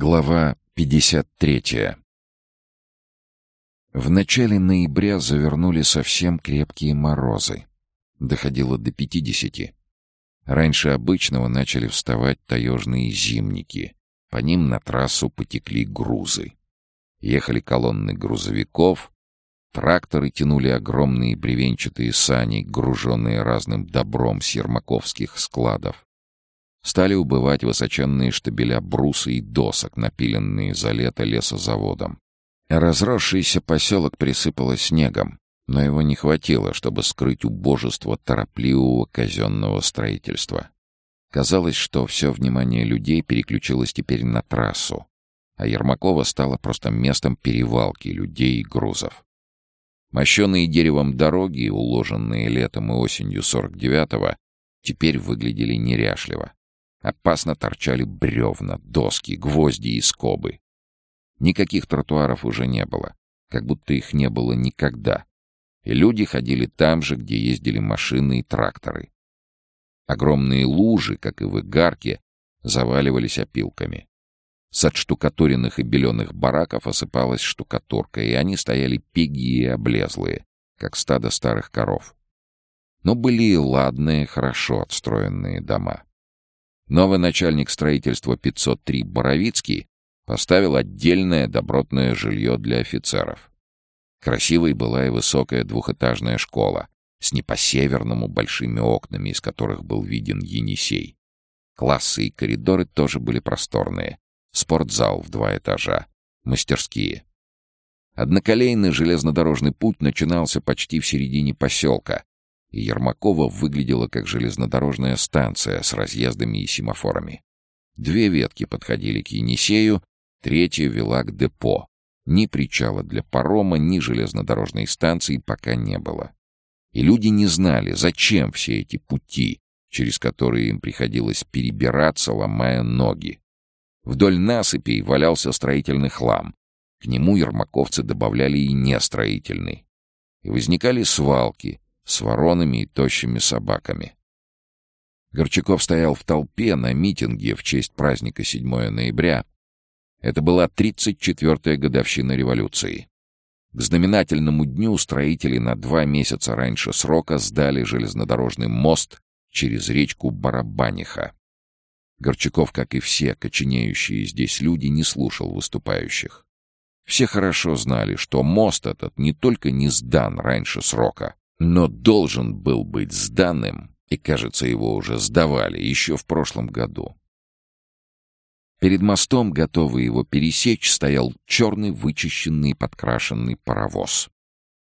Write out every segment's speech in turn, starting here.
Глава 53 В начале ноября завернули совсем крепкие морозы. Доходило до 50. Раньше обычного начали вставать таежные зимники. По ним на трассу потекли грузы. Ехали колонны грузовиков, тракторы тянули огромные бревенчатые сани, груженные разным добром с ермаковских складов. Стали убывать высоченные штабеля бруса и досок, напиленные за лето лесозаводом. Разросшийся поселок присыпало снегом, но его не хватило, чтобы скрыть убожество торопливого казенного строительства. Казалось, что все внимание людей переключилось теперь на трассу, а Ермакова стала просто местом перевалки людей и грузов. Мощенные деревом дороги, уложенные летом и осенью 49-го, теперь выглядели неряшливо. Опасно торчали бревна, доски, гвозди и скобы. Никаких тротуаров уже не было, как будто их не было никогда. И люди ходили там же, где ездили машины и тракторы. Огромные лужи, как и в Игарке, заваливались опилками. С отштукатуренных и беленых бараков осыпалась штукатурка, и они стояли пегие и облезлые, как стадо старых коров. Но были и ладные, хорошо отстроенные дома. Новый начальник строительства 503 Боровицкий поставил отдельное добротное жилье для офицеров. Красивой была и высокая двухэтажная школа с не по-северному большими окнами, из которых был виден Енисей. Классы и коридоры тоже были просторные. Спортзал в два этажа. Мастерские. Одноколейный железнодорожный путь начинался почти в середине поселка, и Ермакова выглядела как железнодорожная станция с разъездами и семафорами. Две ветки подходили к Енисею, третья вела к депо. Ни причала для парома, ни железнодорожной станции пока не было. И люди не знали, зачем все эти пути, через которые им приходилось перебираться, ломая ноги. Вдоль насыпей валялся строительный хлам. К нему ермаковцы добавляли и нестроительный. И возникали свалки — с воронами и тощими собаками. Горчаков стоял в толпе на митинге в честь праздника 7 ноября. Это была 34-я годовщина революции. К знаменательному дню строители на два месяца раньше срока сдали железнодорожный мост через речку Барабаниха. Горчаков, как и все коченеющие здесь люди, не слушал выступающих. Все хорошо знали, что мост этот не только не сдан раньше срока, но должен был быть сданным, и, кажется, его уже сдавали еще в прошлом году. Перед мостом, готовый его пересечь, стоял черный, вычищенный, подкрашенный паровоз.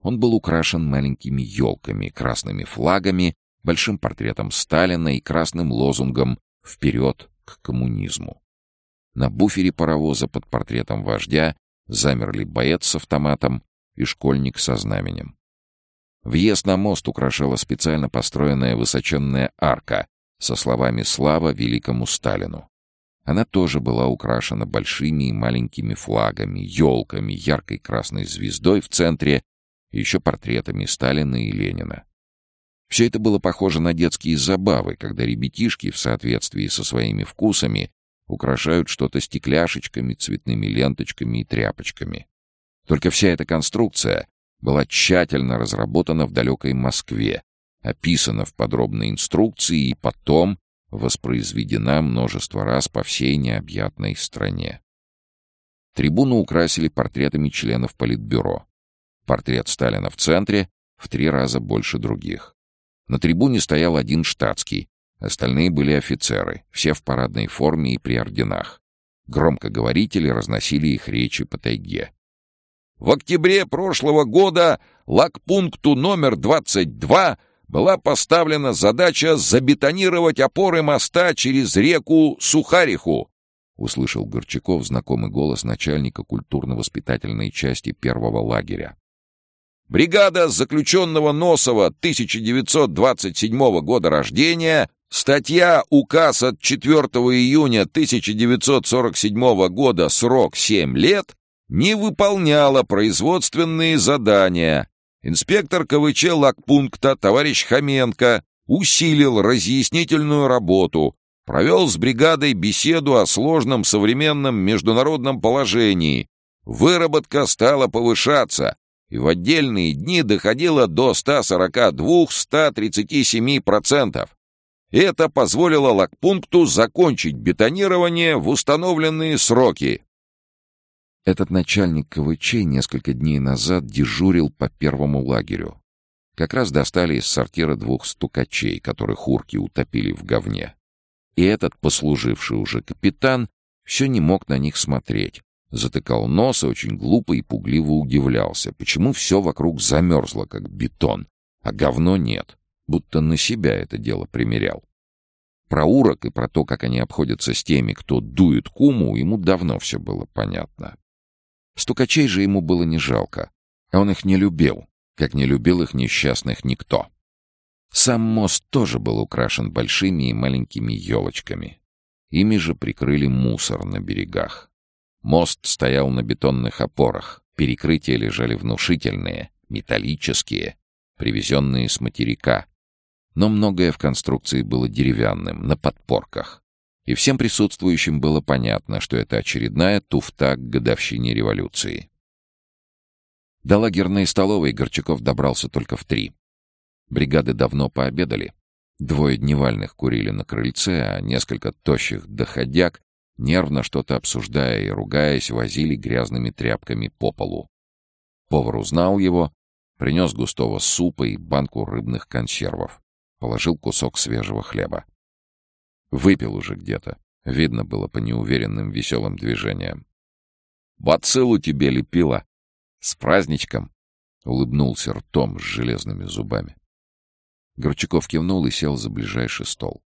Он был украшен маленькими елками, красными флагами, большим портретом Сталина и красным лозунгом «Вперед к коммунизму». На буфере паровоза под портретом вождя замерли боец с автоматом и школьник со знаменем. Въезд на мост украшала специально построенная высоченная арка со словами «Слава великому Сталину». Она тоже была украшена большими и маленькими флагами, елками, яркой красной звездой в центре и еще портретами Сталина и Ленина. Все это было похоже на детские забавы, когда ребятишки в соответствии со своими вкусами украшают что-то стекляшечками, цветными ленточками и тряпочками. Только вся эта конструкция была тщательно разработана в далекой Москве, описана в подробной инструкции и потом воспроизведена множество раз по всей необъятной стране. Трибуну украсили портретами членов Политбюро. Портрет Сталина в центре в три раза больше других. На трибуне стоял один штатский, остальные были офицеры, все в парадной форме и при орденах. Громкоговорители разносили их речи по тайге. В октябре прошлого года лагпункту номер 22 была поставлена задача забетонировать опоры моста через реку Сухариху. Услышал Горчаков знакомый голос начальника культурно-воспитательной части первого лагеря. Бригада заключенного Носова 1927 года рождения, статья «Указ от 4 июня 1947 года, срок 7 лет», не выполняла производственные задания. Инспектор КВЧ лагпункта товарищ Хоменко усилил разъяснительную работу, Провел с бригадой беседу о сложном современном международном положении. Выработка стала повышаться, и в отдельные дни доходила до 142-137%. Это позволило лагпункту закончить бетонирование в установленные сроки. Этот начальник КВЧ несколько дней назад дежурил по первому лагерю. Как раз достали из сортира двух стукачей, которых урки утопили в говне. И этот, послуживший уже капитан, все не мог на них смотреть. Затыкал нос и очень глупо и пугливо удивлялся, почему все вокруг замерзло, как бетон, а говно нет, будто на себя это дело примерял. Про урок и про то, как они обходятся с теми, кто дует куму, ему давно все было понятно. Стукачей же ему было не жалко, а он их не любил, как не любил их несчастных никто. Сам мост тоже был украшен большими и маленькими елочками. Ими же прикрыли мусор на берегах. Мост стоял на бетонных опорах, перекрытия лежали внушительные, металлические, привезенные с материка. Но многое в конструкции было деревянным, на подпорках. И всем присутствующим было понятно, что это очередная туфта к годовщине революции. До лагерной столовой Горчаков добрался только в три. Бригады давно пообедали. Двое дневальных курили на крыльце, а несколько тощих доходяг, нервно что-то обсуждая и ругаясь, возили грязными тряпками по полу. Повар узнал его, принес густого супа и банку рыбных консервов. Положил кусок свежего хлеба. Выпил уже где-то. Видно было по неуверенным веселым движениям. «Бациллу тебе лепила! С праздничком!» — улыбнулся ртом с железными зубами. Горчаков кивнул и сел за ближайший стол.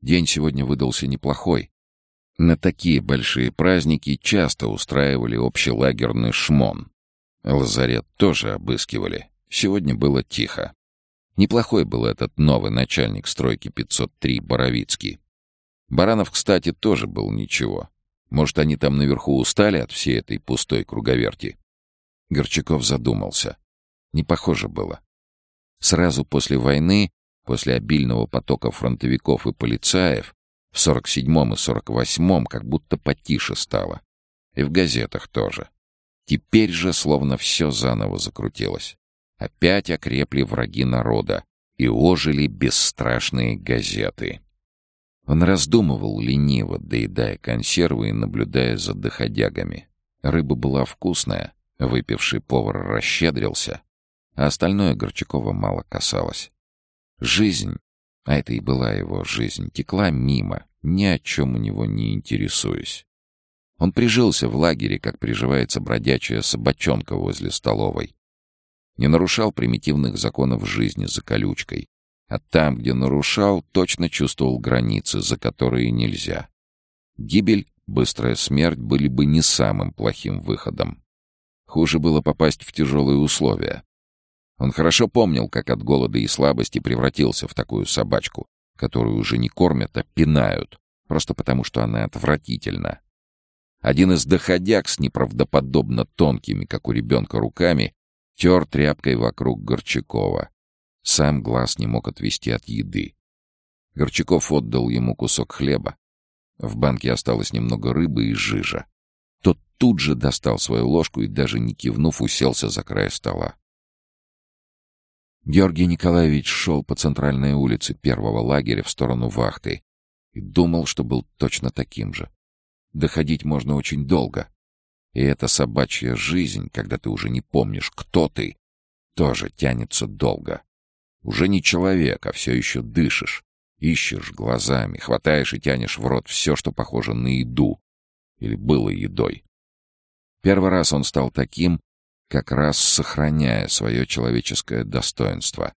День сегодня выдался неплохой. На такие большие праздники часто устраивали общелагерный шмон. Лазарет тоже обыскивали. Сегодня было тихо. Неплохой был этот новый начальник стройки 503 Боровицкий. Баранов, кстати, тоже был ничего. Может, они там наверху устали от всей этой пустой круговерти? Горчаков задумался. Не похоже было. Сразу после войны, после обильного потока фронтовиков и полицаев, в 47-м и 48-м как будто потише стало. И в газетах тоже. Теперь же словно все заново закрутилось. Опять окрепли враги народа и ожили бесстрашные газеты. Он раздумывал лениво, доедая консервы и наблюдая за доходягами. Рыба была вкусная, выпивший повар расщедрился, а остальное Горчакова мало касалось. Жизнь, а это и была его жизнь, текла мимо, ни о чем у него не интересуясь. Он прижился в лагере, как приживается бродячая собачонка возле столовой. Не нарушал примитивных законов жизни за колючкой, а там, где нарушал, точно чувствовал границы, за которые нельзя. Гибель, быстрая смерть были бы не самым плохим выходом. Хуже было попасть в тяжелые условия. Он хорошо помнил, как от голода и слабости превратился в такую собачку, которую уже не кормят, а пинают, просто потому что она отвратительна. Один из доходяг с неправдоподобно тонкими, как у ребенка, руками тер тряпкой вокруг Горчакова. Сам глаз не мог отвести от еды. Горчаков отдал ему кусок хлеба. В банке осталось немного рыбы и жижа. Тот тут же достал свою ложку и, даже не кивнув, уселся за край стола. Георгий Николаевич шел по центральной улице первого лагеря в сторону вахты и думал, что был точно таким же. Доходить можно очень долго. И эта собачья жизнь, когда ты уже не помнишь, кто ты, тоже тянется долго. Уже не человек, а все еще дышишь. Ищешь глазами, хватаешь и тянешь в рот все, что похоже на еду. Или было едой. Первый раз он стал таким, как раз сохраняя свое человеческое достоинство,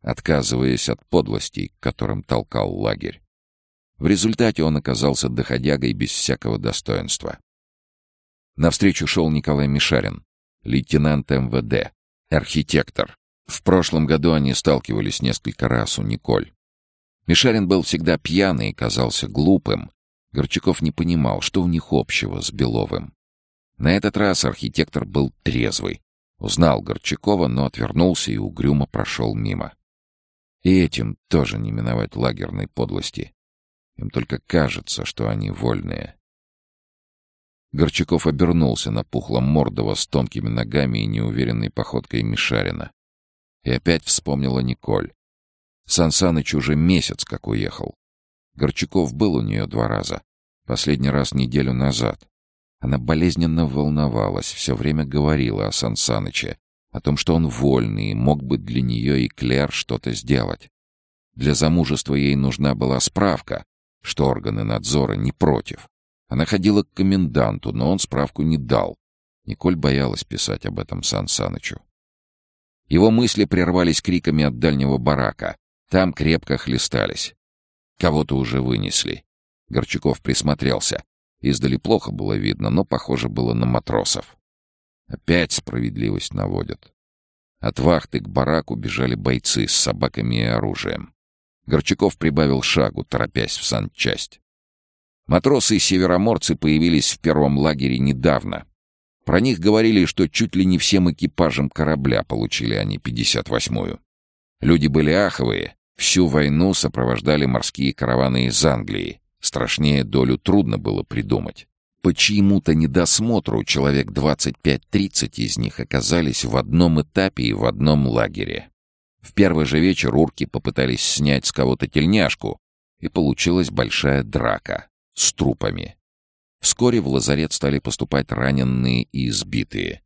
отказываясь от подлостей, к которым толкал лагерь. В результате он оказался доходягой без всякого достоинства. Навстречу шел Николай Мишарин, лейтенант МВД, архитектор, в прошлом году они сталкивались несколько раз у Николь. Мишарин был всегда пьяный и казался глупым. Горчаков не понимал, что у них общего с Беловым. На этот раз архитектор был трезвый. Узнал Горчакова, но отвернулся и угрюмо прошел мимо. И этим тоже не миновать лагерной подлости. Им только кажется, что они вольные. Горчаков обернулся на пухлом Мордова с тонкими ногами и неуверенной походкой Мишарина. И опять вспомнила Николь. Сан Саныч уже месяц как уехал. Горчаков был у нее два раза. Последний раз неделю назад. Она болезненно волновалась, все время говорила о Сан Саныче, о том, что он вольный и мог бы для нее и Клер что-то сделать. Для замужества ей нужна была справка, что органы надзора не против. Она ходила к коменданту, но он справку не дал. Николь боялась писать об этом Сан Санычу. Его мысли прервались криками от дальнего барака. Там крепко хлестались. Кого-то уже вынесли. Горчаков присмотрелся. Издали плохо было видно, но похоже было на матросов. Опять справедливость наводят. От вахты к бараку бежали бойцы с собаками и оружием. Горчаков прибавил шагу, торопясь в санчасть. Матросы и североморцы появились в первом лагере недавно. Про них говорили, что чуть ли не всем экипажам корабля получили они 58-ю. Люди были аховые, всю войну сопровождали морские караваны из Англии. Страшнее долю трудно было придумать. По чьему-то недосмотру человек 25-30 из них оказались в одном этапе и в одном лагере. В первый же вечер урки попытались снять с кого-то тельняшку, и получилась большая драка с трупами. Вскоре в лазарет стали поступать раненые и избитые.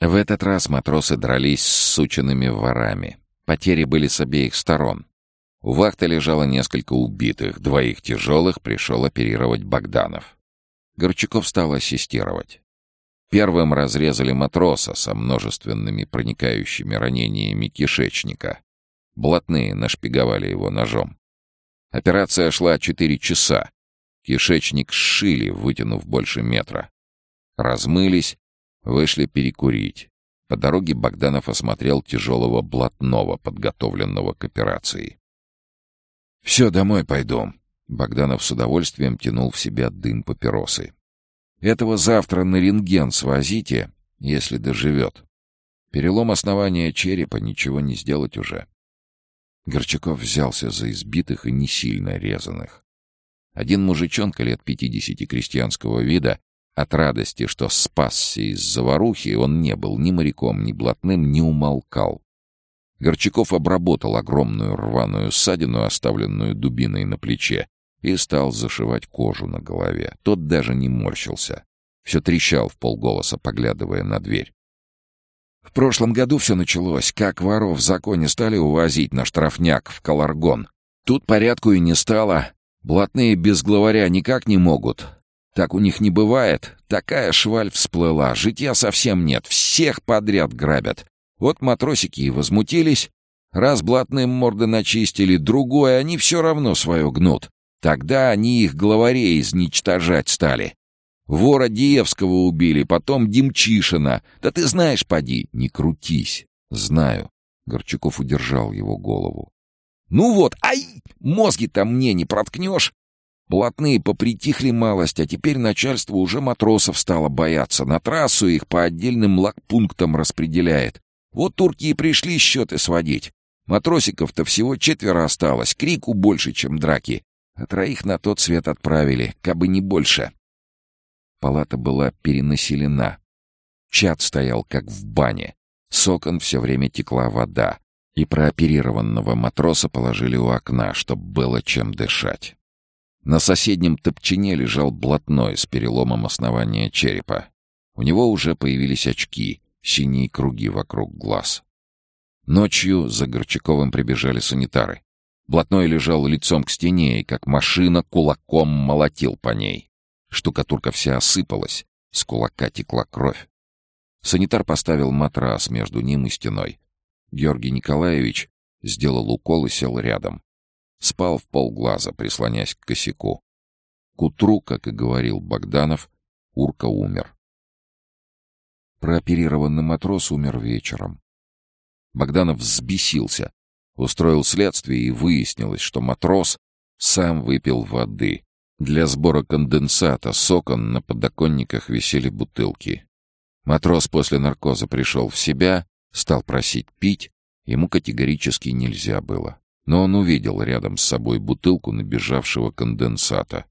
В этот раз матросы дрались с сученными ворами. Потери были с обеих сторон. У вахты лежало несколько убитых, двоих тяжелых пришел оперировать Богданов. Горчаков стал ассистировать. Первым разрезали матроса со множественными проникающими ранениями кишечника. Блатные нашпиговали его ножом. Операция шла четыре часа. Кишечник сшили, вытянув больше метра. Размылись, вышли перекурить. По дороге Богданов осмотрел тяжелого блатного, подготовленного к операции. «Все, домой пойду». Богданов с удовольствием тянул в себя дым папиросы. «Этого завтра на рентген свозите, если доживет. Перелом основания черепа, ничего не сделать уже». Горчаков взялся за избитых и не сильно резаных. Один мужичонка лет пятидесяти крестьянского вида от радости, что спасся из заварухи, он не был ни моряком, ни блатным, не умолкал. Горчаков обработал огромную рваную ссадину, оставленную дубиной на плече, и стал зашивать кожу на голове. Тот даже не морщился. Все трещал в полголоса, поглядывая на дверь. В прошлом году все началось, как воров в законе стали увозить на штрафняк в Каларгон. Тут порядку и не стало. Блатные без главаря никак не могут. Так у них не бывает. Такая шваль всплыла, житья совсем нет, всех подряд грабят. Вот матросики и возмутились. Раз блатным морды начистили, другое они все равно свое гнут. Тогда они их главарей изничтожать стали. Вора Диевского убили, потом Демчишина. Да ты знаешь, поди, не крутись. Знаю. Горчаков удержал его голову. Ну вот, ай, мозги-то мне не проткнешь. Блатные попритихли малость, а теперь начальство уже матросов стало бояться. На трассу их по отдельным лагпунктам распределяет. Вот турки и пришли счеты сводить. Матросиков-то всего четверо осталось, крику больше, чем драки. А троих на тот свет отправили, кабы не больше. Палата была перенаселена. Чат стоял, как в бане. С все время текла вода. И прооперированного матроса положили у окна, чтобы было чем дышать. На соседнем топчине лежал блатной с переломом основания черепа. У него уже появились очки, синие круги вокруг глаз. Ночью за Горчаковым прибежали санитары. Блатной лежал лицом к стене и, как машина, кулаком молотил по ней. Штукатурка вся осыпалась, с кулака текла кровь. Санитар поставил матрас между ним и стеной. Георгий Николаевич сделал укол и сел рядом. Спал в полглаза, прислонясь к косяку. К утру, как и говорил Богданов, Урка умер. Прооперированный матрос умер вечером. Богданов взбесился, устроил следствие и выяснилось, что матрос сам выпил воды. Для сбора конденсата с окон на подоконниках висели бутылки. Матрос после наркоза пришел в себя, стал просить пить, ему категорически нельзя было. Но он увидел рядом с собой бутылку набежавшего конденсата.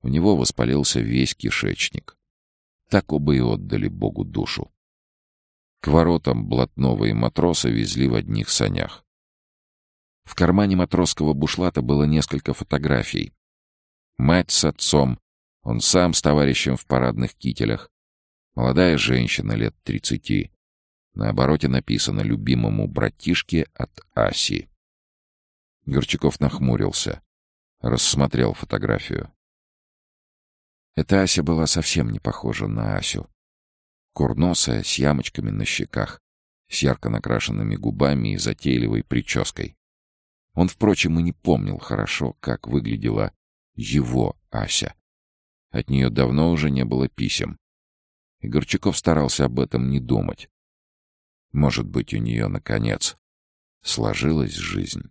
У него воспалился весь кишечник. Так оба и отдали Богу душу. К воротам блатного и матроса везли в одних санях. В кармане матросского бушлата было несколько фотографий. Мать с отцом, он сам с товарищем в парадных кителях, молодая женщина лет тридцати. На обороте написано «любимому братишке от Аси». Горчаков нахмурился, рассмотрел фотографию. Эта Ася была совсем не похожа на Асю. Курносая, с ямочками на щеках, с ярко накрашенными губами и затейливой прической. Он, впрочем, и не помнил хорошо, как выглядела его Ася. От нее давно уже не было писем. И Горчаков старался об этом не думать. Может быть, у нее, наконец, сложилась жизнь.